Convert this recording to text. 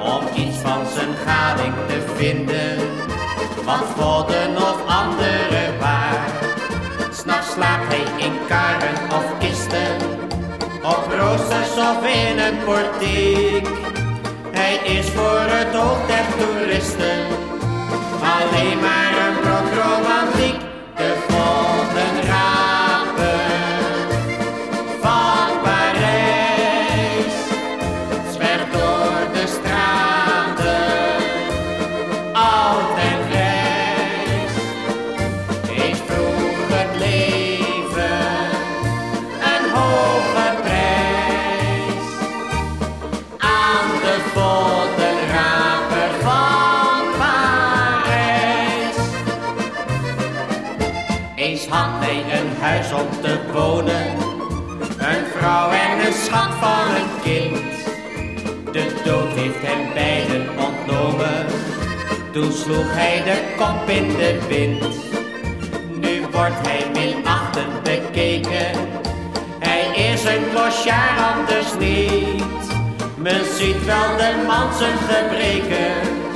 om iets van zijn gading te vinden, wat vodden of andere waar. S'nachts slaapt hij in karren of kisten, op roosters of in een portiek. Hij is voor het oog der toeristen alleen maar had hij een huis om te wonen, een vrouw en een schat van een kind. De dood heeft hem beiden ontnomen, toen sloeg hij de kop in de wind. Nu wordt hij minachtend bekeken, hij is een klosjaar anders niet. Men ziet wel de man zijn gebreken,